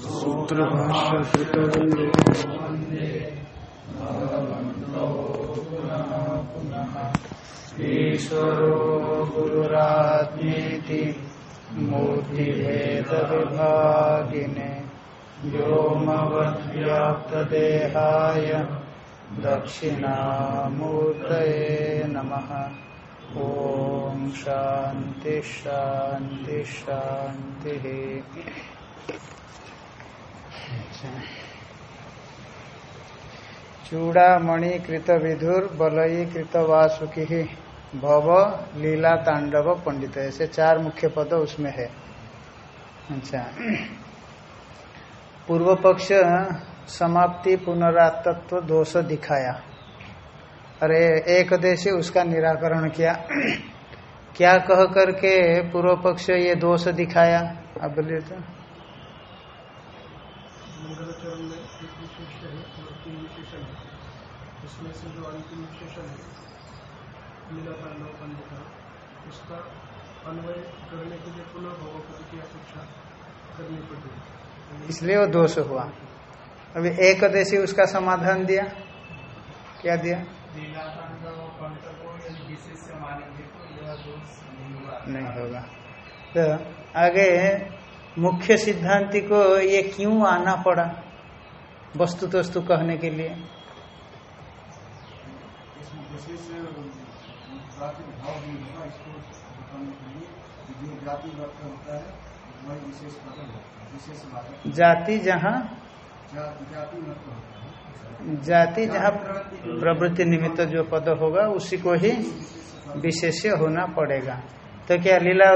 सूत्र भाष्य ईश्वरो विभागिने व्योमवद्व्याप्तदेहाय दक्षिणामूर्तये नमः। ॐ शान्ति शान्ति। शान्तिः चूड़ामणि कृत विधुर बलई कृत वासुकी भव लीला तांडव पंडित ऐसे चार मुख्य पद उसमें है। अच्छा। पूर्व पक्ष समाप्ति पुनरातत्व दोष दिखाया। अरे, एक देशी उसका निराकरण किया। क्या कह करके पूर्व पक्ष ये दोष दिखाया? अब बोलिए तो। मंगलाचरण में एक विशेष है और तीन विशेषण है। इसमें से जो अंतिम विशेषण है लीला तांडव पंडिता उसका अन्वय करने के लिए पुनः भगवपति की अपेक्षा करनी पड़ेगी इसलिए वो दोष हुआ। अभी एक देशी उसका समाधान दिया। क्या दिया? नहीं होगा। तो आगे मुख्य सिद्धांति को ये क्यों आना पड़ा? वस्तु तस्तु कहने के लिए। जाति जहाँ? जाति जहाँ प्रवृत्ति निमित्त जो पद होगा उसी को ही। विशेष्य होना पड़ेगा। तो क्या लीला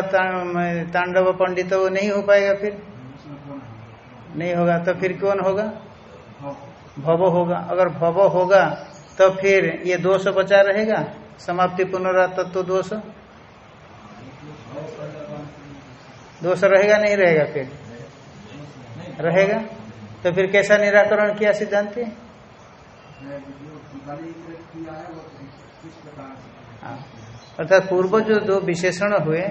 तांडव पंडित वो नहीं हो पाएगा फिर? नहीं होगा तो फिर कौन होगा? भव होगा। अगर भव होगा तो फिर ये दोष बचा रहेगा? समाप्ति पुनरातत्व तो दोष? दोष रहेगा, नहीं रहेगा फिर? रहेगा? तो फिर कैसा निराकरण किया सिद्धांत? अर्थात पूर्व जो दो विशेषण हुए,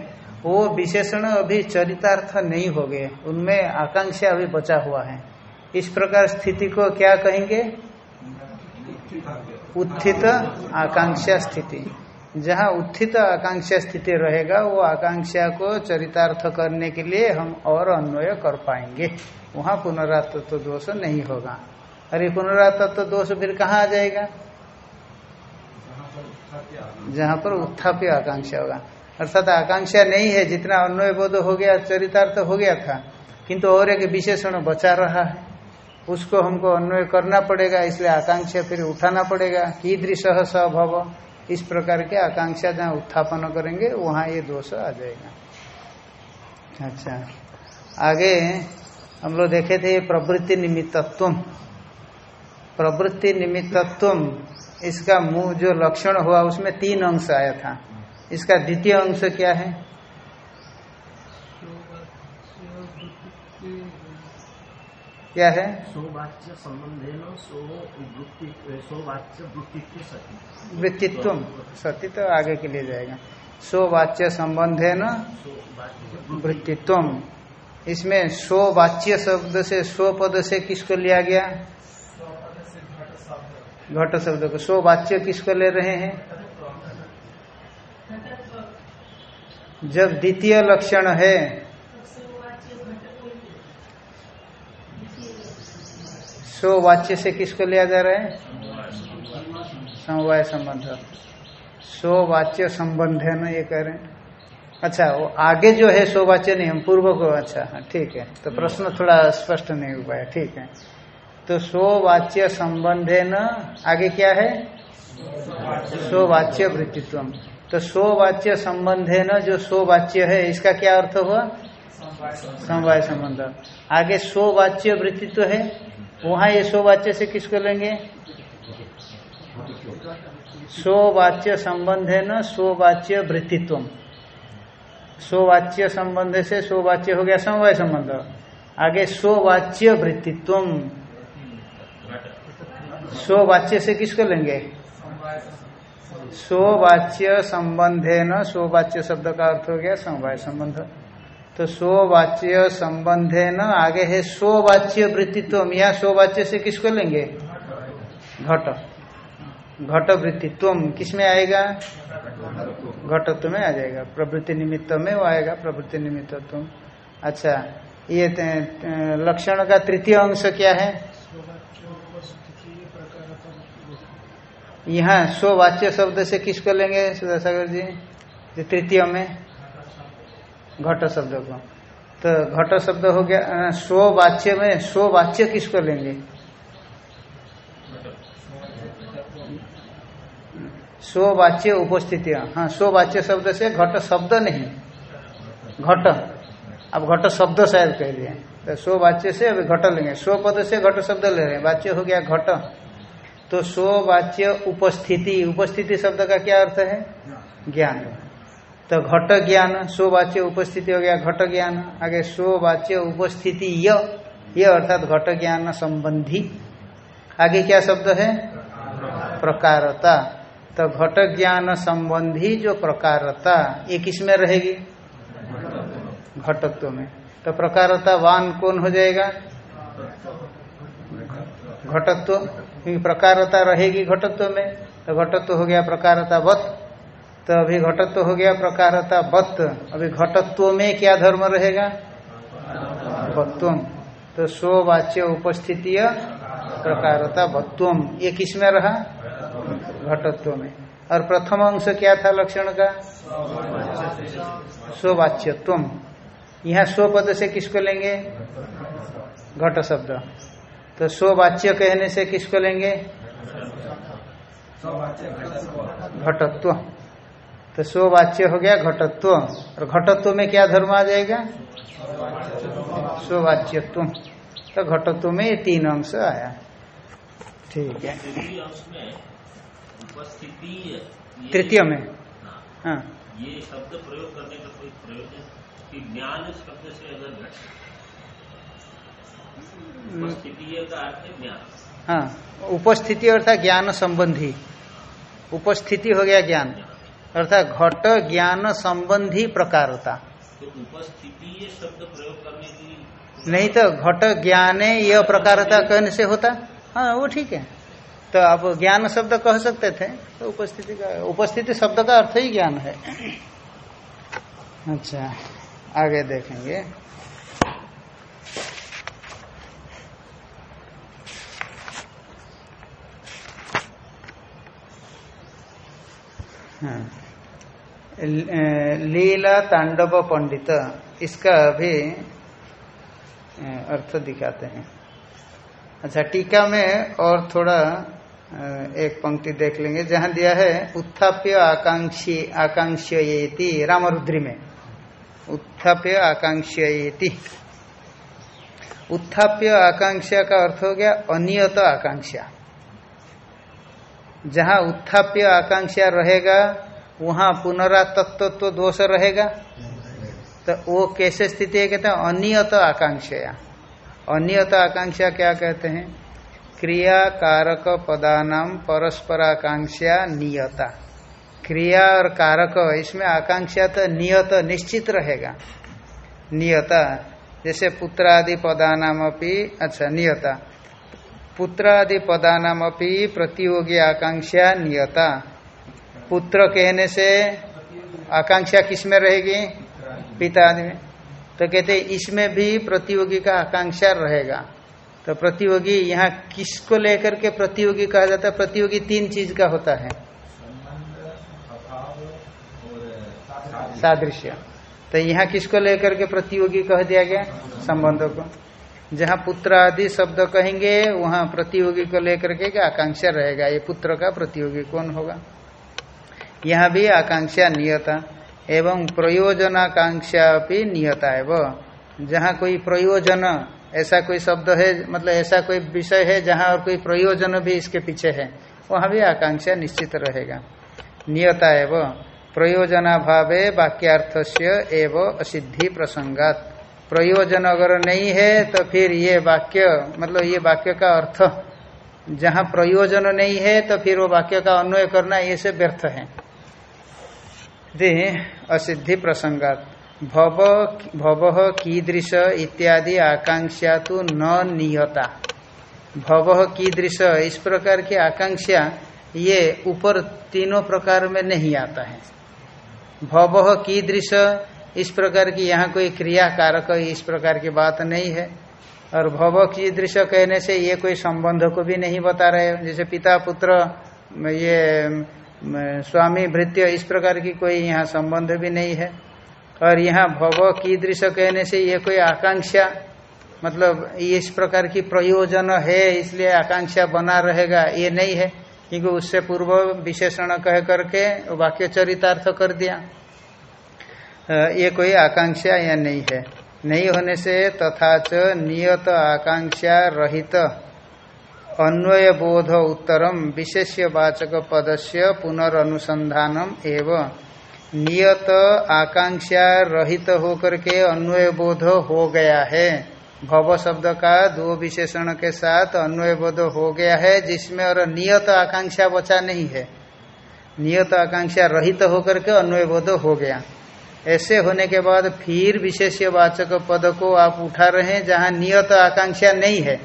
वो विशेषण अभी चरितार्थ नहीं हो गए। उनमें आकांक्षा अभी बचा हुआ है। इस प्रकार स्थिति को क्या कहेंगे? उत्थित आकांक्षा स्थिति। जहाँ उत्थित आकांक्षा स्थिति रहेगा, वो आकांक्षा को चरितार्थ करने के लिए हम और अन्वय कर पाएँगे। वहाँ पुनरातत्व तो दोष नहीं होगा। अरे पुनरातत्व तो दोष फिर कहाँ आ जाएगा? जहाँ पर उत्थाप्य आकांक्षा होगा। अर्थात आकांक्षा नहीं है, जितना अन्वय बोध हो गया, चरितार्थ हो गया था। किंतु और एक विशेषण बचा रहा है। उसको हमको अन्वय करना पड़ेगा, इसलिए आकांक्षा फिर उठाना पड़ेगा। कीदृश सभव इस प्रकार के आकांक्षा जहाँ उत्थापन करेंगे, वहाँ ये दोष आ जाएगा। अच्छा। आगे हम लोग देखे थे प्रवृत्ति निमित्तत्व प्रवृत्ति निमित्तत्व इसका मुँह जो लक्षण हुआ उसमें तीन अंश आया था। इसका द्वितीय अंश क्या है? क्या है? संबंधे वृत्तित्व सती तो आगे के लिए जाएगा। सोवाच्य है न वृत्तित्व इसमें सोवाच्य शब्द से सो पद से किसको लिया गया? घट शब्द को। सो वाच्य किसको ले रहे हैं? जब द्वितीय लक्षण है। सो वाच्य से किसको लिया जा रहा है? समवाय संबंध। सो वाच्य संबंध है ना ये कह रहे हैं। अच्छा वो आगे जो है सो वाच्य नहीं, हम पूर्व को। अच्छा हाँ ठीक है। तो प्रश्न थोड़ा स्पष्ट नहीं हो पाया, ठीक है। तो सोवाच्य संबंधे न, आगे क्या है? सोवाच्य वृत्तित्व तो सोवाच्य संबंधे न, जो सोवाच्य है, इसका क्या अर्थ हुआ? समवाय संबंध। आगे सोवाच्य वृत्तित्व है, वहाँ ये सोवाच्य से किसको लेंगे? सोवाच्य संबंधे न सोवाच्य वृत्तित्व सोवाच्य संबंध से सोवाच्य हो गया समवाय संबंध। आगे सोवाच्य वृत्तित्व स्ववाच्य से किसको लेंगे? स्ववाच्य संबंधे न स्ववाच्य शब्द का अर्थ हो गया समवाय संबंध। तो स्ववाच्य संबंधे न आगे है स्ववाच्य वृत्तित्व। यहाँ स्ववाच्य से किसको लेंगे? घट। घट वृत्तित्व किसमें आएगा? घटत्व में आ जाएगा। प्रवृत्ति निमित्त में वो आएगा, प्रवृत्ति निमित्तत्व अच्छा ये लक्षण का तृतीय अंश क्या है? यहाँ स्ववाच्य शब्द से किसको लेंगे, सुधासागर जी? जो तृतीय में। घट शब्द को। तो घट शब्द हो गया स्ववाच्य में स्ववाच्य किसको लेंगे? स्ववाच्य उपस्थिति। हाँ स्ववाच्य शब्द से घट शब्द नहीं। घट। अब घट शब्द शायद कह दिए तो स्ववाच्य से अभी घट लेंगे। स्व पद से घट शब्द ले रहे हैं। वाच्य हो गया घट। तो स्ववाच्य उपस्थिति उपस्थिति शब्द का क्या अर्थ है? ज्ञान। तो घट ज्ञान, स्ववाच्य उपस्थिति हो गया घट ज्ञान। आगे स्ववाच्य उपस्थिति य अर्थात घट ज्ञान संबंधी। आगे क्या शब्द है? प्रकारता। तो घट ज्ञान संबंधी जो प्रकारता, ये किसमें रहेगी? घटत्व में। तो प्रकारता वान कौन हो जाएगा? घटत्व। क्योंकि प्रकारता रहेगी घटत्व में तो घटत्व हो गया प्रकारता वत तो अभी घटत्व हो गया प्रकारता वत। अभी घटत्व में क्या धर्म रहेगा? वत्वम। तो स्ववाच्य उपस्थिति प्रकारता वत्वम। ये किसमें रहा? घटत्व में। और प्रथम अंश क्या था लक्षण का? स्ववाच्यत्व यहाँ स्व पद से किसको लेंगे? घट शब्द। तो स्ववाच्य कहने से किसको लेंगे? घटत्व। तो स्ववाच्य हो गया घटत्व। और घटत्व में क्या धर्म आ जाएगा? स्ववाच्यत्व तो घटत्व में ये तीन अंश आया। ठीक है। तृतीय में। हाँ। ये शब्द प्रयोग करने का कोई प्रयोजन ज्ञान शब्द से अगर घट उपस्थिति का अर्थ है, उपस्थिति अर्थात ज्ञान संबंधी। उपस्थिति हो गया ज्ञान। अर्थात घट ज्ञान संबंधी प्रकारता। तो उपस्थिति शब्द प्रयोग करने की नहीं तो घट ज्ञाने यह प्रकारता कहने से होता। हाँ वो ठीक है। तो आप ज्ञान शब्द कह सकते थे तो उपस्थिति का उपस्थिति शब्द का अर्थ ही ज्ञान है। अच्छा आगे देखेंगे। लीला तांडव पंडित, इसका भी अर्थ दिखाते हैं। अच्छा टीका में और थोड़ा एक पंक्ति देख लेंगे, जहाँ दिया है, उत्थाप्य आकांक्षी, आकांक्षयेति, रामरुद्री में। उत्थाप्य आकांक्षयेति। उत्थाप्य आकांक्षा का अर्थ हो गया, अनियत आकांक्षा। जहाँ उत्थाप्य आकांक्षा रहेगा, वहाँ पुनरातत्व तो दोष रहेगा। तो वो कैसे स्थिति है कहते हैं? अनियत आकांक्षा अनियत आकांक्षा क्या कहते हैं? क्रिया कारक पदानाम परस्पराकांक्षा नियता। क्रिया और कारक, इसमें आकांक्षा तो नियत निश्चित रहेगा। नियता, जैसे पुत्र आदि पदानाम अपनी अच्छा नियता। पुत्र आदि पदानाम अपनी प्रतियोगी आकांक्षा नियता। पुत्र कहने से आकांक्षा किसमें रहेगी? पिता आदि में। तो कहते इसमें भी प्रतियोगी का आकांक्षा रहेगा। तो प्रतियोगी यहाँ किसको लेकर के प्रतियोगी कहा जाता है? प्रतियोगी तीन चीज़ का होता है। सादृश्य। तो यहाँ किसको लेकर के प्रतियोगी कह दिया गया? संबंधों को। जहाँ पुत्र आदि शब्द कहेंगे, वहाँ प्रतियोगी को लेकर के आकांक्षा रहेगा? ये पुत्र का प्रतियोगी कौन होगा? यहाँ भी आकांक्षा नियता एवं प्रयोजनाकांक्षा भी नियता है वो। जहाँ कोई प्रयोजन, ऐसा कोई शब्द है मतलब ऐसा कोई विषय है जहाँ और कोई प्रयोजन भी इसके पीछे है, वहाँ भी आकांक्षा निश्चित रहेगा। नियता है वो। प्रयोजनाभावे वाक्यार्थ से एवं असिद्धि प्रसंगात। प्रयोजन अगर नहीं है तो फिर ये वाक्य मतलब ये वाक्य का अर्थ, जहाँ प्रयोजन नहीं है तो फिर वो वाक्य का अन्वय करना, ये से व्यर्थ है। दे, असिद्धि प्रसंगात। भव भव कीदृश इत्यादि आकांक्षा तो न नियता। भव कीदृश, इस प्रकार की आकांक्षा, ये ऊपर तीनों प्रकार में नहीं आता है। भव कीदृश इस प्रकार की यहाँ कोई क्रिया कारक इस प्रकार की बात नहीं है। और भव की दृश्य कहने से ये कोई संबंध को भी नहीं बता रहे जैसे पिता, पुत्र, ये स्वामी, भृत्य, इस प्रकार की कोई यहाँ संबंध भी नहीं है। और यहाँ भव की दृश्य कहने से ये कोई आकांक्षा मतलब इस प्रकार की प्रयोजन है, इसलिए आकांक्षा बना रहेगा, ये नहीं है। क्योंकि उससे पूर्व विशेषण कह करके वाक्य चरितार्थ कर दिया। ये कोई आकांक्षा या नहीं है। नहीं होने से तथा च नियत आकांक्षा रहित अन्वय बोध उत्तरम विशेष्य वाचक से पुनरनुसंधानम एवं। नियत आकांक्षा रहित होकर के अन्वय बोध हो गया है। भव शब्द का दो विशेषण के साथ अन्वय बोध हो गया है, जिसमें और नियत आकांक्षा बचा नहीं है। नियत आकांक्षा रहित होकर के अन्वय बोध हो गया। ऐसे होने के बाद फिर विशेष्य वाचक पद को आप उठा रहे हैं, जहाँ नियत आकांक्षा नहीं है।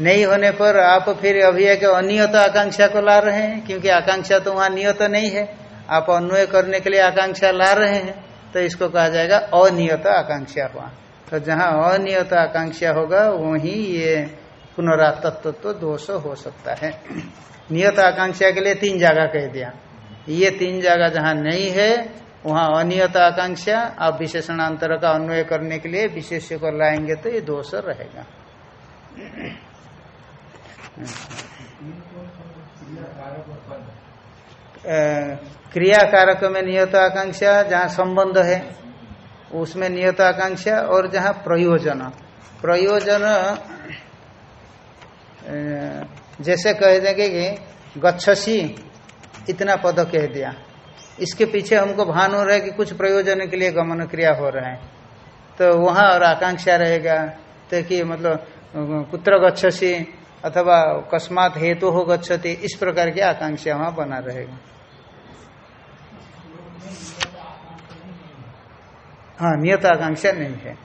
नहीं होने पर आप फिर अभी एक अनियत आकांक्षा को ला रहे हैं, क्योंकि आकांक्षा तो वहाँ नियत नहीं है। आप अन्वय करने के लिए आकांक्षा ला रहे हैं तो इसको कहा जाएगा अनियत आकांक्षा हुआ। तो जहाँ अनियत आकांक्षा होगा, वही ये पुनरातत्व तो दोष हो सकता है। नियत आकांक्षा के लिए तीन जगह कह दिया। ये तीन जगह जहाँ नहीं है वहाँ अनियत आकांक्षा, आप विशेषणांतर का अन्वय करने के लिए विशेष को लाएँगे तो ये दोष रहेगा। क्रिया कारक में नियत आकांक्षा, जहाँ संबंध है, उसमें नियत आकांक्षा और जहाँ प्रयोजन। प्रयोजन जैसे कह देंगे कि गच्छसी, इतना पद कह दिया। इसके पीछे हमको भान हो रहा है कि कुछ प्रयोजन के लिए गमन क्रिया हो रहा है। तो वहाँ और आकांक्षा रहेगा तो कि मतलब पुत्र गच्छसी अथवा अकस्मात हेतु हो गच्छति, इस प्रकार की आकांक्षा वहाँ बना रहेगा। हाँ नियत आकांक्षा नहीं है।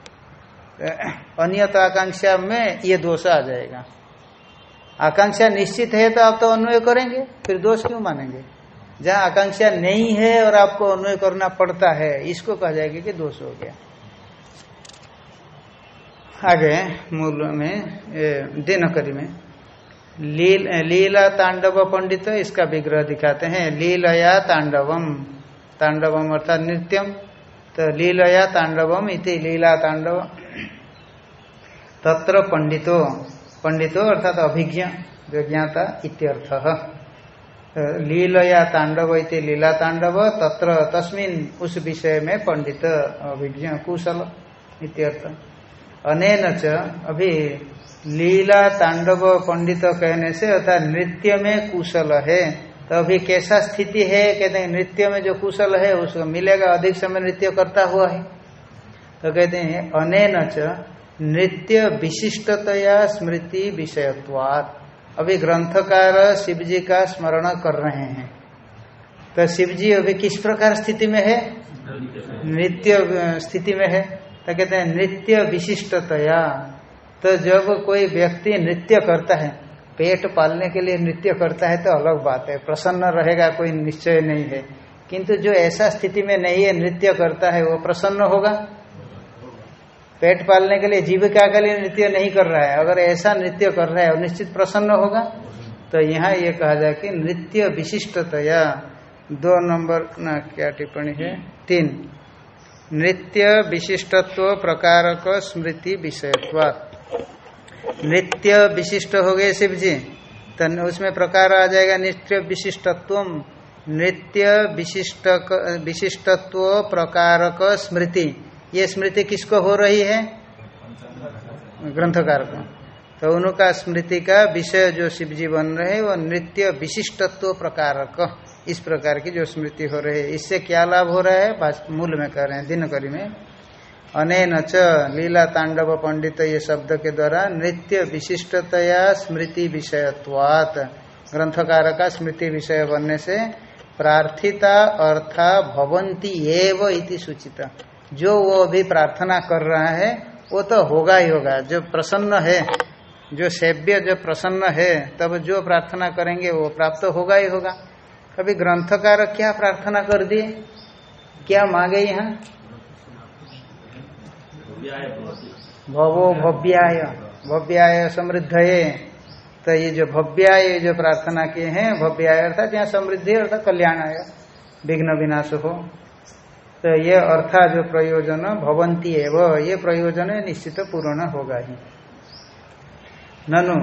अनियत आकांक्षा में ये दोष आ जाएगा। आकांक्षा निश्चित है तो आप तो अन्वय करेंगे, फिर दोष क्यों मानेंगे? जहाँ आकांक्षा नहीं है और आपको अन्वय करना पड़ता है इसको कहा जाएगा कि दोष हो गया। आगे मूल में दिनकरी में। लील, लीला तांडव पंडित इसका विग्रह दिखाते हैं। लीलया तांडवम तांडवम अर्थात नृत्यम। तो लीलया तांडवम इति लीला तांडव। तत्र पंडितो पंडितो अर्थात अभिज्ञ विज्ञाता इत्यर्थ। लीलया तांडव इति लीला तांडव, तत्र तस्मिन उस विषय में पंडित अभिज्ञ कुशल इत्यर्थ। अनेन च अभी लीला तांडव पंडित कहने से अर्थात नृत्य में कुशल है। तो अभी कैसा स्थिति है? कहते हैं, नृत्य में जो कुशल है, उसको मिलेगा, अधिक समय नृत्य करता हुआ है। तो कहते हैं, अनेन च नृत्य विशिष्टतया स्मृति विषयत्वात्। अभी ग्रंथकार शिव जी का स्मरण कर रहे हैं। तो शिव जी अभी किस प्रकार स्थिति में है? नृत्य, स्थिति में है। तो कहते हैं, नृत्य विशिष्टतया। तो जब कोई व्यक्ति नृत्य करता है, पेट पालने के लिए नृत्य करता है तो अलग बात है। प्रसन्न रहेगा, कोई निश्चय नहीं है। किंतु जो ऐसा स्थिति में नहीं है, नृत्य करता है, वो प्रसन्न होगा? पेट पालने के लिए जीविका के लिए नृत्य नहीं कर रहा है। अगर ऐसा नृत्य कर रहा है निश्चित प्रसन्न होगा तो यहाँ ये कहा जाए कि नृत्य विशिष्टतया दो नंबर ना क्या टिप्पणी है? तीन। नृत्य विशिष्टत्व प्रकारक स्मृति विषयत्व नृत्य विशिष्ट हो गए शिव जी तो उसमें प्रकार आ जाएगा नृत्य विशिष्टत्व नृत्य विशिष्ट विशिष्टत्व प्रकारक स्मृति। ये स्मृति किसको हो रही है? ग्रंथकार को। तो उनका स्मृति का विषय जो शिव जी बन रहे वो नृत्य विशिष्टत्व प्रकार इस प्रकार की जो स्मृति हो रही है। इससे क्या लाभ हो रहा है? मूल में कह रहे हैं, दिनकरी में। अनेन च लीला तांडव पंडित ये शब्द के द्वारा नृत्य विशिष्टतया स्मृति विषयत्वात। ग्रंथकार का स्मृति विषय बनने से प्रार्थिता अर्था भवंती एव इति सूचिता। जो वो अभी प्रार्थना कर रहा है, वो तो होगा ही होगा। जो प्रसन्न है, जो सेव्य, जो प्रसन्न है, तब जो प्रार्थना करेंगे, वो प्राप्त होगा ही होगा। कभी ग्रंथकार क्या प्रार्थना कर दिए? क्या मांगे यहाँ? भवो भव्याय। भव्याय समृद्ध तो ये जो भव्याय जो प्रार्थना किए हैं, भव्याय अर्थात यहाँ समृद्धि, अर्थात कल्याण आय विघ्न विनाश हो। तो ये अर्थात जो प्रयोजन, भवंती है वो ये प्रयोजन निश्चित पूर्ण होगा ही। ननु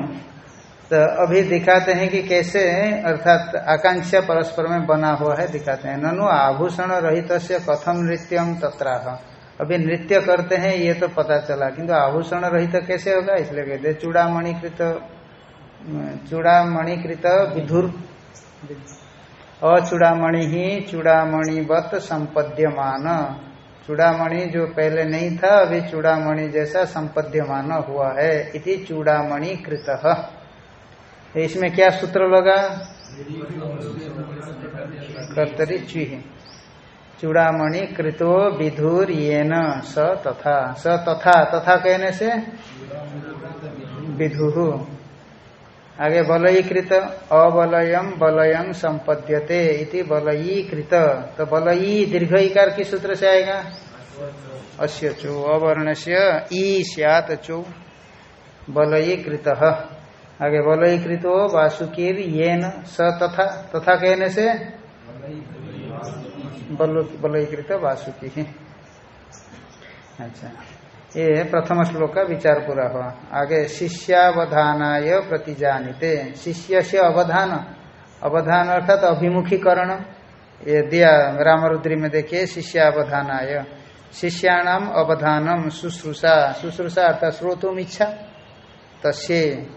तो अभी दिखाते हैं कि कैसे, अर्थात आकांक्षा परस्पर में बना हुआ है, दिखाते हैं। ननु, आभूषण रहित से कथम नृत्यम तत्राह। अभी नृत्य करते हैं, ये तो पता चला, किंतु आभूषण रहित कैसे होगा? इसलिए कहते चूड़ामणिकृत चूड़ामणिकृत विधुर। अचूड़ामणि ही चूड़ामणिवत संपद्यमान। चूड़ामणि जो पहले नहीं था, अभी चूड़ामणि जैसा संपद्यमान हुआ है। इति चूड़ामणि कृत। इसमें क्या सूत्र लगा? कर्तरी चुही चूड़ामणि कृतो विधुर ये न स तथा। स तथा तथा कहने से? विधु। आगे बलयीकृत अबलयम बलयम संपद्यते इति बलयीकृत। तो बलयी दीर्घ इकार किस सूत्र से आएगा? अश्य चो अवर्ण से ई सियात चो। बलयीकृत। आगे बलयीकृत, वासुकीर ये न स तथा तथा कहने से? बलयीकृत, वासुकी। अच्छा। ये प्रथम श्लोक का विचार पूरा हुआ। आगे, शिष्यावधानाय प्रतिजानिते। शिष्य से अवधान। अवधान अर्थात अभिमुखीकरण। ये दिया रामरुद्री में देखिए, शिष्यावधानाय। शिष्याणाम अवधानम शुश्रूषा। शुश्रूषा अर्थात श्रोतुम इच्छा। तस्य,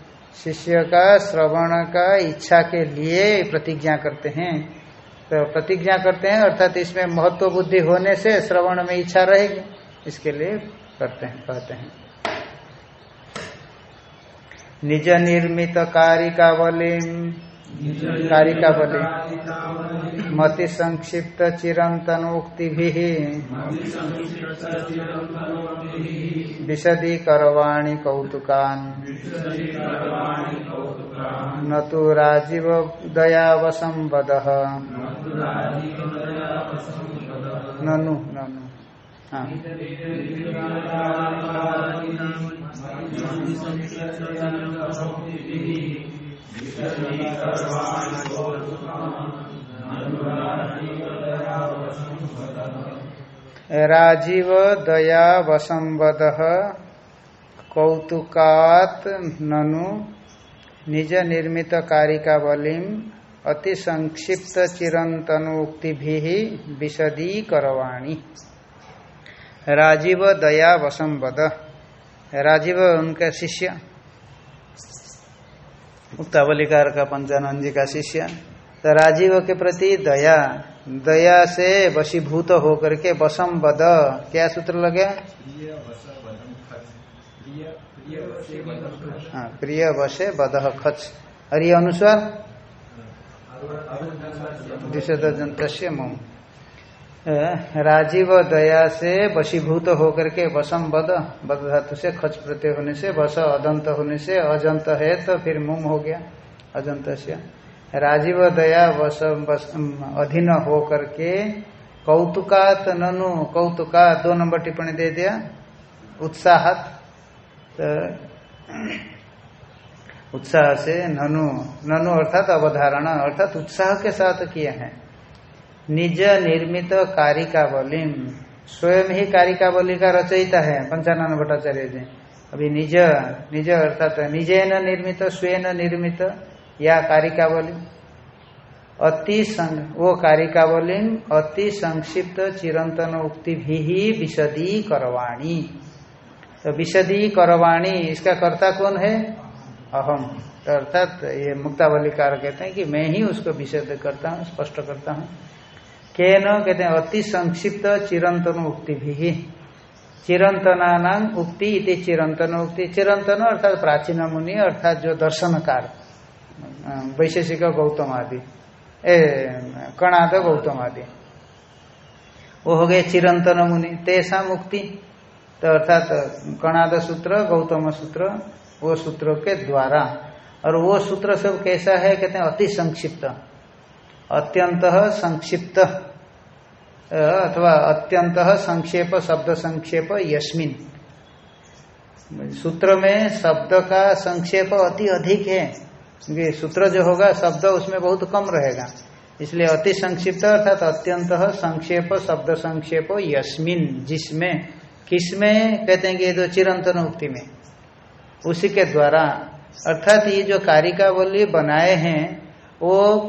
शिष्य का श्रवण का इच्छा के लिए प्रतिज्ञा करते हैं। तो प्रतिज्ञा करते हैं, अर्थात इसमें महत्व बुद्धि होने से श्रवण में इच्छा रहेगी। इसके लिए करते हैं, कहते हैं। निज निर्मित कारिकावली कारिकावली। मति संक्षिप्त चिरंतनोक्ति विशदी करवाणी कौतुकान। न तो राजीव दयावसंबद ननु ननु। राजीव दया वसंबद कौतुकात ननु निज निर्मित कारिकावलिम अति संक्षिप्त चिरंतनोक्ति भी विशदी करवाणी राजीव दया वसंबद राजीव उनका शिष्य। मुक्तावलिकार का पंचानंद जी का शिष्य। तो राजीव के प्रति दया। दया से वशीभूत होकर के वसम बद क्या सूत्र लगे? हाँ प्रिय वशे बद खच और ये अनुस्वार? दिशदंत मोम। राजीव दया से वशीभूत होकर के वसम बद बद धातु से खच प्रत्यय होने से वस अदंत होने से अजंत है तो फिर मुम हो गया, अजंत से। राजीव दया वस अधीन हो करके कौतुकात ननु, कौतुका दो नंबर टिप्पणी दे दिया उत्साह तो उत्साह से ननु ननु अर्थात अवधारणा, अर्थात उत्साह के साथ किए हैं। निज निर्मित कारिकावली। स्वयं ही कारिकावली का रचयिता है, पंचानन भट्टाचार्य जी। अभी निज निज अर्थात निजे न निर्मित स्वयं निर्मित, या कारिकावली। अति संग वो कारिकावली, अति संक्षिप्त, चिरंतन उक्ति भी ही विशदी करवाणी तो विशदी करवाणी इसका कर्ता कौन है? अहम। तो अर्थात ये मुक्तावलिकार कहते हैं कि मैं ही उसको विशद करता हूँ, स्पष्ट करता हूँ। केन कहते हैं, अति संक्षिप्त चिरंतन उक्ति भी चिरंतना उक्ति इति चिरंतन उक्ति चिरंतन अर्थात प्राचीन मुनि अर्थात जो दर्शनकार, वैशेषिक गौतम आदि ए, कणाद गौतम आदि वो हो गए चिरंतन मुनि तेसा मुक्ति तो अर्थात कणाद सूत्र, गौतम सूत्र, वो सूत्रों के द्वारा। और वो सूत्र सब कैसा है, कहते हैं, अति संक्षिप्त। अत्यंत संक्षिप्त अथवा अत्यंत संक्षेप शब्द संक्षेप यस्मिन। सूत्र में शब्द का संक्षेप अति अधिक है, क्योंकि सूत्र जो होगा, शब्द उसमें बहुत कम रहेगा। इसलिए अति संक्षिप्त अर्थात अत्यंत संक्षेप शब्द संक्षेप यस्मिन, जिसमें, किसमें, कहते हैं कि ये दो चिरंतन उक्ति में। उसी के द्वारा, अर्थात ये जो कारिकावली बनाए हैं, वो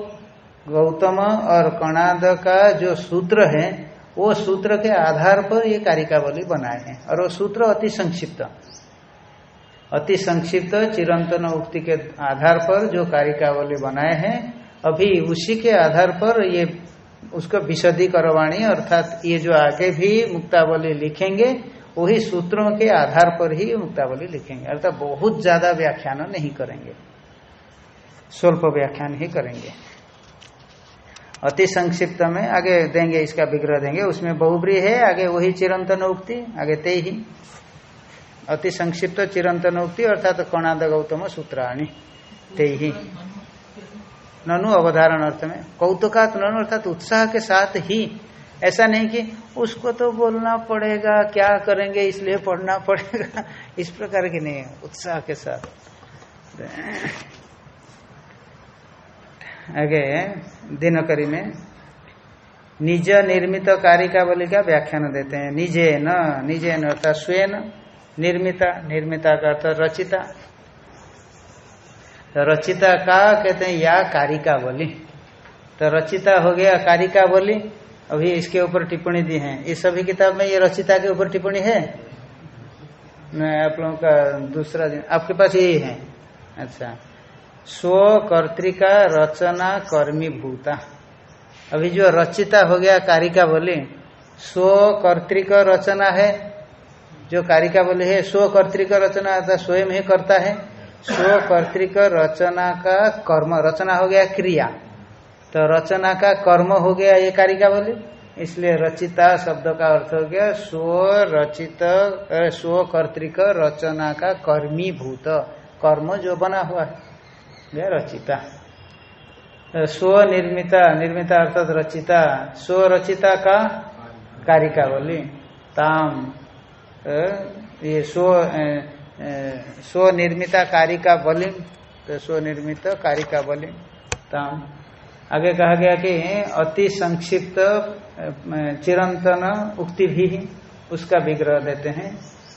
गौतम और कणाद का जो सूत्र है, वो सूत्र के आधार पर ये कारिकावली बनाए हैं। और वो सूत्र अति संक्षिप्त। अति संक्षिप्त चिरंतन उक्ति के आधार पर जो कारिकावली बनाए हैं, अभी उसी के आधार पर ये उसको विशदी करवाणी अर्थात ये जो आगे भी मुक्तावली लिखेंगे, वही सूत्रों के आधार पर ही मुक्तावली लिखेंगे। अर्थात बहुत ज़्यादा व्याख्यान नहीं करेंगे। स्वल्प व्याख्यान ही करेंगे। अति संक्षिप्त में आगे देंगे, इसका विग्रह देंगे। उसमें बहुब्री है, आगे वही चिरंतन उक्ति, आगे ते ही। अति संक्षिप्त चिरंतन उक्ति, अर्थात तो कणाद गौतम सूत्राणी, ते ही। ननु अवधारण अर्थ में, कौतुकात ननु अर्थात उत्साह के साथ ही। ऐसा नहीं कि उसको तो बोलना पड़ेगा, क्या करेंगे, इसलिए पढ़ना पड़ेगा। इस प्रकार की नहीं उत्साह के साथ। आगे दिनकरी में निज निर्मित कारिका बोली का व्याख्यान देते हैं। निजे न निजे न अर्थात स्वयं, निर्मिता निर्मिता का अर्थ रचिता। तो रचिता का कहते हैं, या कारिका बोली तो रचिता हो गया कारिका बोली अभी इसके ऊपर टिप्पणी दी है। इस सभी किताब में ये रचिता के ऊपर टिप्पणी है? मैं आप लोगों का दूसरा दिन आपके पास यही है। अच्छा। स्व कर्तिका रचना कर्मी भूता। अभी जो रचिता हो गया कारिका बोली स्व कर्तिक रचना है, जो कारिका बोली है स्व कर्तिक रचना अर्थात स्वयं ही करता है स्व कर्तिक रचना का कर्म, रचना हो गया क्रिया। तो रचना का कर्म हो गया ये कारिका बोली, इसलिए रचिता शब्द का अर्थ हो गया स्व रचित स्व कर्तिक रचना का कर्मी भूत। कर्म जो बना हुआ है। रचिता। स्व निर्मिता अर्थात रचिता। स्व रचिता का कारिका बोली। ताम ये स्व स्व निर्मिता कारिका बलिम तो स्व निर्मित कारिका बलिम ताम। आगे कहा गया कि अति संक्षिप्त चिरंतन उक्ति भी उसका विग्रह देते हैं।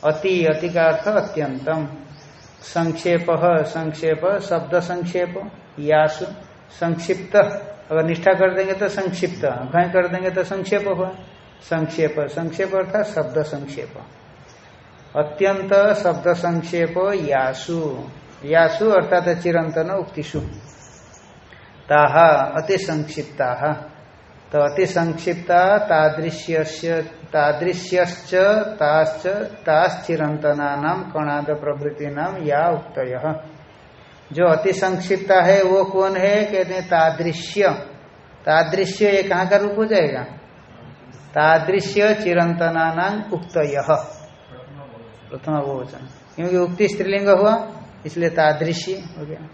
अति अति का अर्थ अत्यंतम। संक्षेप संक्षेप शब्द संक्षेप यासु, संक्षिप्त। अगर निष्ठा कर देंगे तो संक्षिप्त घय कर देंगे तो संक्षेप हुआ। संक्षेप संक्षेप अर्थात शब्द संक्षेप अत्यंत शब्द संक्षेप यासु। यासु अर्थात चिरंतन उक्तिषु। ताहा अति संक्षिप्ता तो अति संक्षिप्ता तादृश्य तादृश्यश्च नाम कणाद प्रभृति नाम या उक्त जो अति संक्षिप्ता है, वो कौन है? कहते हैं तादृश्य। तादृश्य ये कहाँ का रूप हो जाएगा? तादृश्य चिरंतना नाम प्रथम वो वचन। क्योंकि उक्ति स्त्रीलिंग हुआ, इसलिए तादृश्य हो गया।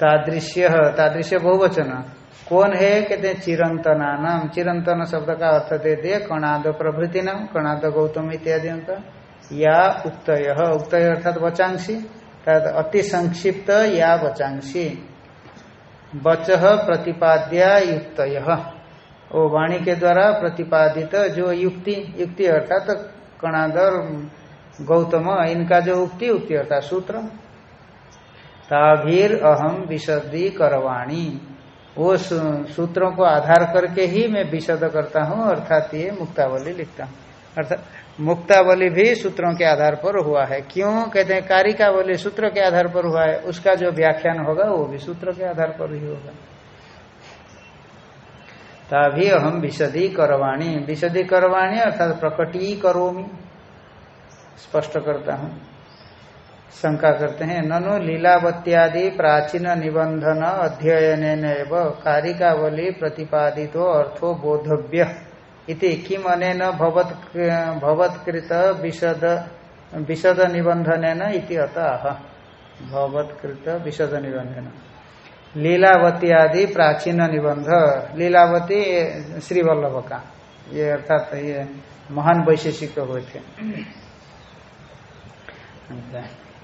तादृश्य तादृश्य बहुवचन। कौन है? कहते हैं चिरंतना नाम। चिरंतन शब्द का अर्थ दे दिए, कणाद प्रभृति नाम कणाद गौतम इत्यादि का या उक्तय उक्तय अर्थात बचांशी अति संक्षिप्त या बचांशी बच प्रतिपाद्या युक्त वो वाणी के द्वारा प्रतिपादित जो युक्ति युक्ति अर्थात तो कणादर गौतम, इनका जो उक्ति उक्ति अर्थात सूत्र। ताभीर अहम विशदी करवाणी वो सूत्रों को आधार करके ही मैं विशद करता हूँ, अर्थात ये मुक्तावली लिखता हूँ। अर्थात मुक्तावली भी सूत्रों के आधार पर हुआ है। क्यों? कहते हैं, कारिकावली सूत्र के आधार पर हुआ है। उसका जो व्याख्यान होगा, वो भी सूत्र के आधार पर ही होगा। तभी अहम विशदी करवाणी विशदी करवाणी अर्थात प्रकटी करोमी स्पष्ट करता हूँ। शंका करते हैं, ननु लीलावत्यादि प्राचीन निबंधन अध्ययन कारिकावली प्रतिपादितो अर्थो बोधव्य किम भवत्कृत विशद विशद निबंधन इति अतः। भवत्कृत विशद निबंधन। लीलावती आदि प्राचीन निबंध। लीलावती श्री वल्लभ का ये अर्थात ये महान वैशेषिक हुए थे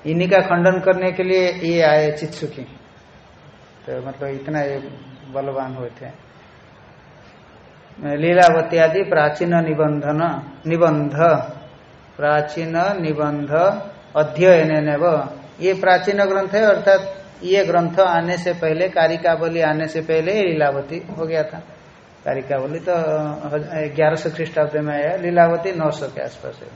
इन्हीं का खंडन करने के लिए ये आए चित्सुकी। तो मतलब इतना ये बलवान हुए थे। लीलावती आदि प्राचीन निबंधन, निबंध, प्राचीन निबंध अध्ययन ये प्राचीन ग्रंथ है, अर्थात ये ग्रंथ आने से पहले, कारिकावली आने से पहले लीलावती हो गया था। कारिकावली तो ग्यारह सौ ख्रीष्टाब्द में आया, लीलावती नौ सौ के आसपास है।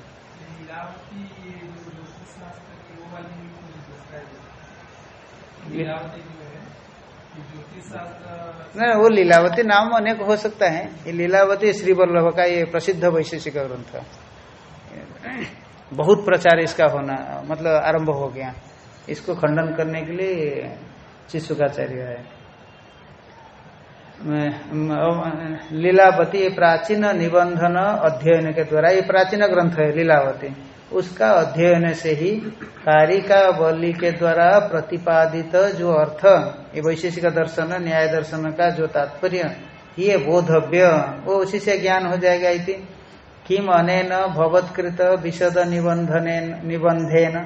नहीं वो लीलावती नाम अनेक हो सकता है। ये लीलावती श्री वल्लभ का ये प्रसिद्ध वैशेषिक ग्रंथ। बहुत प्रचार इसका होना मतलब आरंभ हो गया। इसको खंडन करने के लिए चिशुकाचार्य है। लीलावती प्राचीन निबंधन अध्ययन के द्वारा ये प्राचीन ग्रंथ है, लीलावती। उसका अध्ययन से ही कारिका बलि के द्वारा प्रतिपादित जो अर्थ, ये वैशेषिक दर्शन, न्याय दर्शन का जो तात्पर्य, ये बोधव्य। वो उसी से ज्ञान हो जाएगा इति किम अनेन भवत्कृत विशद निबंधन निबंधेन।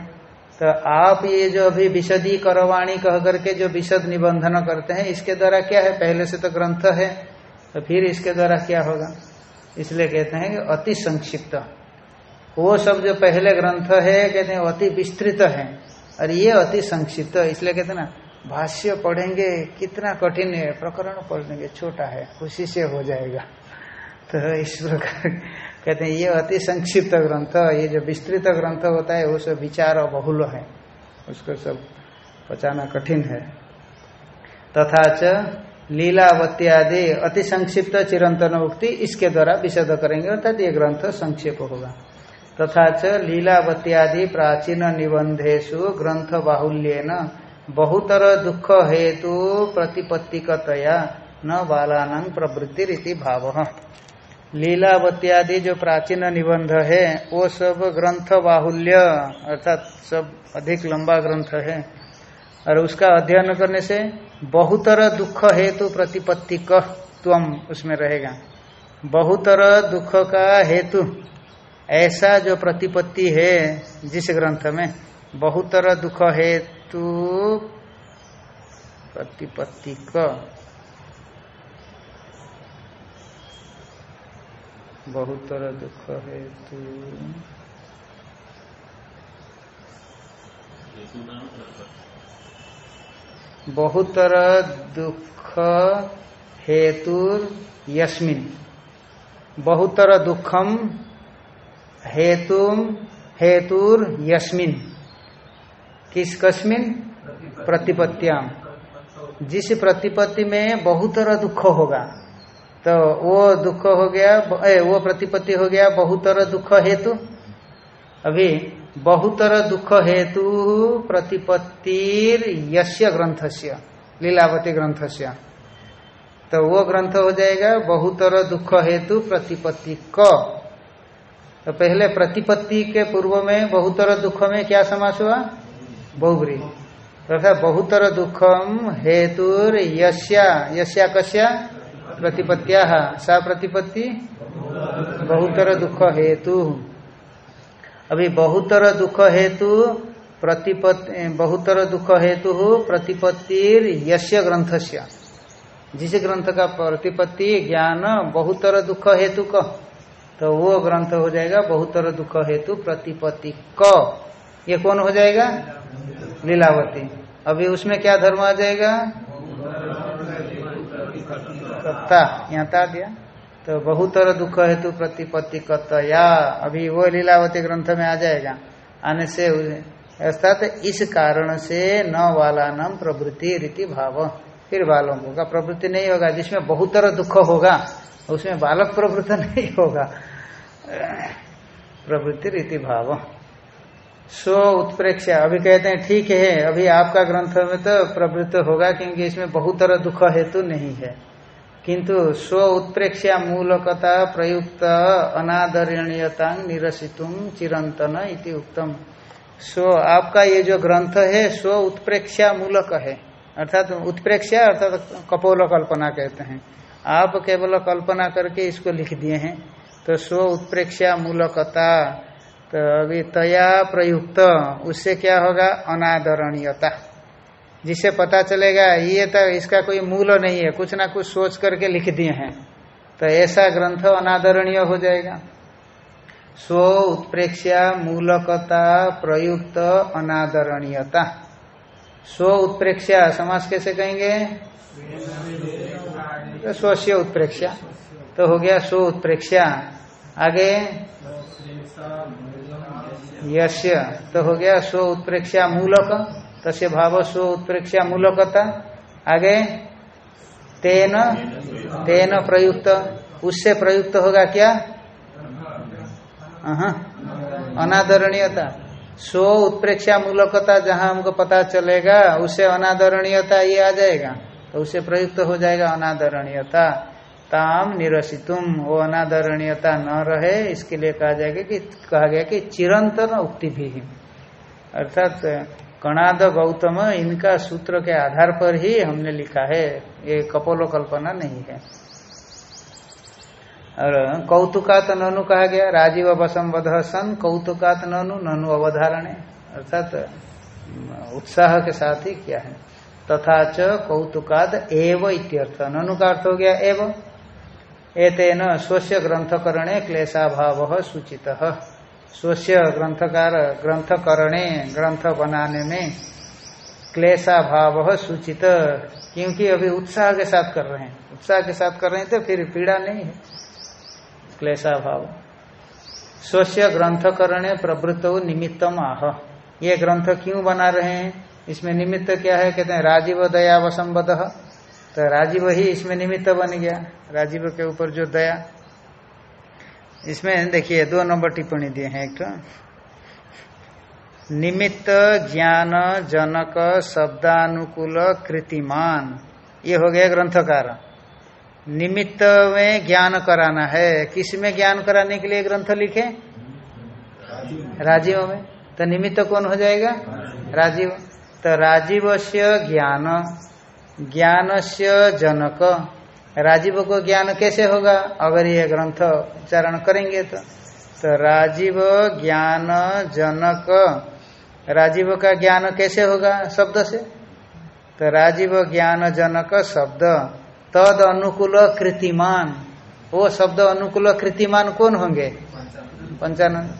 तो आप ये जो अभी विशदी करवाणी कह करके जो विशद निबंधन करते हैं, इसके द्वारा क्या है? पहले से तो ग्रंथ है तो फिर इसके द्वारा क्या होगा? इसलिए कहते हैं कि अति संक्षिप्त वो सब जो पहले ग्रंथ है, कहते हैं, अति विस्तृत है। और ये अति संक्षिप्त, इसलिए कहते हैं ना, भाष्य पढ़ेंगे, कितना कठिन है, प्रकरण पढ़ेंगे छोटा है, खुशी से हो जाएगा। तो इस प्रकार, कहते हैं, ये अति संक्षिप्त ग्रंथ, ये जो विस्तृत ग्रंथ होता है, वो सब विचार बहुल है। उसको सब पचाना कठिन है। तथा च लीलावत्यादि अति संक्षिप्त चिरंतन उक्ति इसके द्वारा विशद करेंगे, अर्थात ये ग्रंथ संक्षेप होगा। तथा च लीलावत्यादि प्राचीन निबंधेशु ग्रंथ बाहुल्यन बहुतर दुख हेतु प्रतिपत्तिकतया न बालान प्रवृत्ति भाव। लीलावत्यादि जो प्राचीन निबंध है, वो सब ग्रंथ बाहुल्य अर्थात सब अधिक लंबा ग्रंथ है। और उसका अध्ययन करने से बहुतर दुख हेतु प्रतिपत्ति कह तुम उसमें रहेगा। बहुतर दुख का हेतु ऐसा जो प्रतिपत्ति है जिस ग्रंथ में, बहुतर दुख हेतु प्रतिपत्ति का। बहुतर दुख हेतु। बहुतर दुख हेतु यस्मिन। बहुतर दुखम हेतु हेतुर यस्मिन। किस कस्मिन? प्रतिपत्तियाम जिस प्रतिपत्ति में बहुतर दुख होगा तो वो दुख हो गया ए, वो प्रतिपत्ति हो गया बहुतर दुख हेतु। अभी बहुतर दुख हेतु प्रतिपत्तिर यश्य ग्रंथस्य लीलावती ग्रंथस्य। तो वो ग्रंथ हो जाएगा बहुतर दुख हेतु प्रतिपत्ति क। तो पहले प्रतिपत्ति के पूर्व में बहुतर दुख में क्या समास हुआ? बहुग्री अर्थात बहुतर दुखम हेतुर यश्या यश्या कश्या प्रतिपत्तिया। सा प्रतिपत्ति? बहुतर दुख हेतु। अभी बहुतर दुख हेतु प्रतिपत्ति बहुतर दुख हेतु प्रतिपत्तिर यश्य ग्रंथस्य। जिस ग्रंथ का प्रतिपत्ति ज्ञान बहुतर दुख हेतु क तो वो ग्रंथ हो जाएगा बहुतर दुख हेतु प्रतिपत्ति क। ये कौन हो जाएगा? लीलावती। अभी उसमें क्या धर्म आ जाएगा? कत्ता। यहाँ ता दिया। तो बहुतर दुख हेतु प्रतिपत्ति कत्तया अभी वो लीलावती ग्रंथ में आ जाएगा। आने से अर्थात इस कारण से न वाला नाम प्रवृत्ति रीति भाव। फिर बालों का प्रवृत्ति नहीं होगा, जिसमें बहुतर दुख होगा। उसमें बालक प्रवृत्त नहीं होगा। प्रवृत्ति रीति भाव। स्व उत्प्रेक्षा अभी कहते हैं, ठीक है, अभी आपका ग्रंथ में तो प्रवृत्त होगा क्योंकि इसमें बहुत तरह दुख हेतु नहीं है। किंतु स्व उत्प्रेक्षा मूलकता प्रयुक्त अनादरणीयता निरसितुम चिरंतन इति उत्तम स्व आपका ये जो ग्रंथ है स्व उत्प्रेक्षा मूलक है। अर्थात उत्प्रेक्षा अर्थात कपोल कल्पना कहते हैं। आप केवल कल्पना करके इसको लिख दिए हैं। तो स्व उत्प्रेक्षा मूलकता तो अभी तया प्रयुक्त, उससे क्या होगा? अनादरणीयता। जिससे पता चलेगा, ये तो इसका कोई मूल नहीं है। कुछ ना कुछ सोच करके लिख दिए हैं। तो ऐसा ग्रंथ अनादरणीय हो जाएगा। स्व उत्प्रेक्षा मूलकता प्रयुक्त अनादरणीयता। स्व उत्प्रेक्षा समाज कैसे कहेंगे? तो स्वस्य उत्प्रेक्षा। तो हो गया स्व उत्प्रेक्षा। आगे यश्य तो हो गया स्व उत्प्रेक्षा मूलक। तस्य भाव स्व उत्प्रेक्षा मूलकता। आगे तेन तेन प्रयुक्त। उससे प्रयुक्त होगा क्या? अनादरणीयता। स्व उत्प्रेक्षा मूलकता जहाँ हमको पता चलेगा, उससे अनादरणीयता ये आ जाएगा। तो उससे प्रयुक्त हो जाएगा अनादरणीयता। ताम निरसितुम, वो अनादरणीयता न रहे, इसके लिए कहा जाएगा कि, कहा गया कि चिरंतन उक्ति भी अर्थात, कणाद गौतम, इनका सूत्र के आधार पर ही हमने लिखा है, ये कपोलो कल्पना नहीं है। और कौतुकात ननु कहा गया, राजीव वध सन, कौतुकात ननु ननु अवधारण। अर्थात, उत्साह के साथ ही क्या है। तथा च कौतुकाद एव इत्यर्थ। ननु का अर्थ हो गया एवं। एतेन स्वस्य ग्रंथकरणे क्लेशाभाव सूचित। स्वस्य ग्रंथकार ग्रंथकरणे ग्रंथ बनाने में क्लेशाभाव सूचित। क्योंकि अभी उत्साह के साथ कर रहे हैं। उत्साह के साथ कर रहे हैं तो फिर पीड़ा नहीं है। क्लेशाभाव। स्वस्य ग्रंथकरणे प्रवृत्त निमित्तम आह। ये ग्रंथ क्यों बना रहे हैं? इसमें निमित्त क्या है? कहते हैं, राजीव दया वसंबद। तो राजीव ही इसमें निमित्त बन गया। राजीव के ऊपर जो दया। इसमें देखिए, दो नंबर टिप्पणी दिए हैं एक। तो निमित्त, ज्ञान, जनक, शब्दानुकूल, कृतिमान। ये हो गया ग्रंथकार। निमित्त में ज्ञान कराना है। किसमें ज्ञान कराने के लिए ग्रंथ लिखे? राजीव में। तो निमित्त कौन हो जाएगा? राजीव। तो राजीव से ज्ञान। ज्ञान से जनक। राजीव को ज्ञान कैसे होगा? अगर ये ग्रंथ उच्चारण करेंगे तो। तो राजीव ज्ञान जनक। राजीव का ज्ञान कैसे होगा शब्द से? तो राजीव ज्ञान जनक शब्द। तद अनुकूल कृतिमान। वो शब्द अनुकूल कृतिमान कौन होंगे? पंचानन।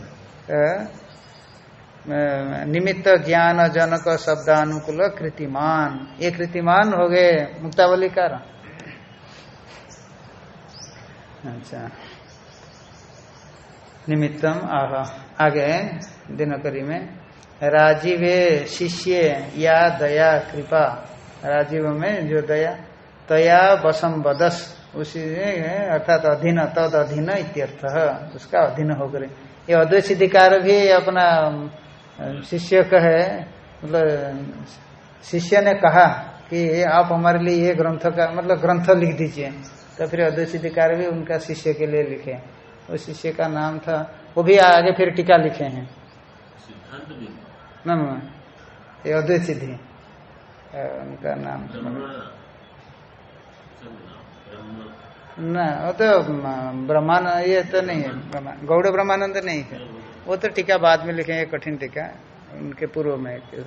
निमित्त ज्ञान जनक शब्दानुकूल कृतिमान। ये कृतिमान हो गए मुक्तावली कार अच्छा। निमित्तम आह, आगे दिनकरी में। राजीवे शिष्य या दया कृपा। राजीव में जो दया, तया बसम बदस, उसी अर्थात अधीन, तद अधीन इत्यर्थ, उसका अधीन होकर ये अद्वैत भी अपना शिष्य कहे मतलब शिष्य ने कहा कि आप हमारे लिए ये ग्रंथ का मतलब ग्रंथ लिख दीजिए। तो फिर अद्वैत भी उनका शिष्य के लिए लिखे। उस शिष्य का नाम था वो भी आगे फिर टीका लिखे हैं। न ये अद्वैत सिद्धि उनका नाम न वो तो ब्रह्मान ये तो नहीं है। गौड़ ब्रह्मानंद नहीं है वो तो टीका बाद में लिखेंगे कठिन टीका उनके पूर्व में थे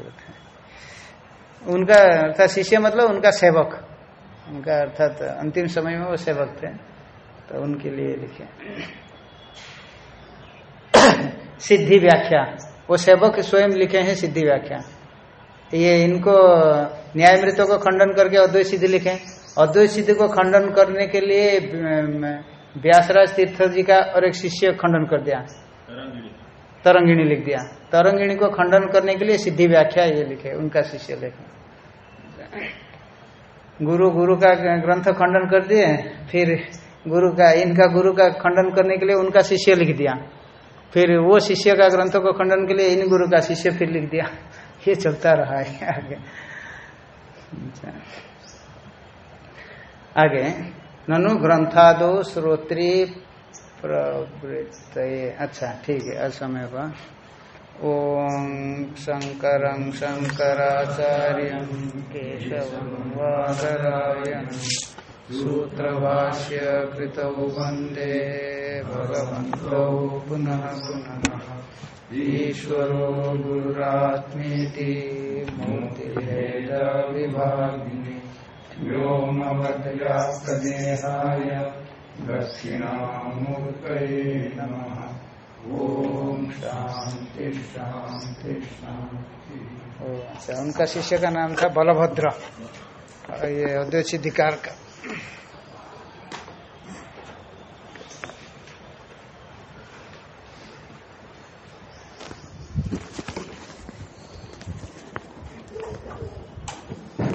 उनका अर्थात शिष्य मतलब उनका सेवक। उनका अर्थात अंतिम समय में वो सेवक थे तो उनके लिए लिखे सिद्धि व्याख्या। वो सेवक स्वयं लिखे हैं सिद्धि व्याख्या। ये इनको न्यायमृतों को खंडन करके अद्वैत सिद्धि लिखे अद्वैत सिद्धि को खंडन करने के लिए व्यासराज तीर्थ जी का और एक शिष्य खंडन कर दिया। तरंगिणी लिख दिया। तरंगिणी को खंडन करने के लिए सिद्धि व्याख्या ये लिखे, उनका शिष्य लिखे गुरु गुरु का ग्रंथ खंडन कर दिए, फिर गुरु का, इनका गुरु का खंडन करने के लिए उनका शिष्य लिख दिया। फिर वो शिष्य का ग्रंथ को खंडन के लिए इन गुरु का शिष्य फिर लिख दिया। ये चलता रहा है आगे। अच्छा। आगे। ननु ग्रंथादो श्रोत्री प्रवृत्त अच्छा ठीक है असमय का ओम शंकर शंकराचार्य केशव वादरायण सूत्रभाष्य कृतौ वंदे भगवन्तौ पुनः पुनः। ईश्वर गुरात्मी ईश्वरो गुरुरात्मेति मूर्तिभेदविभागिने व्योमवद्व्याप्तदेहाय दक्षिणामूर्तये नम। ओम शांति शांति शांति। अच्छा उनका शिष्य का नाम था बलभद्र। ये अद्वैत सिद्धिकार का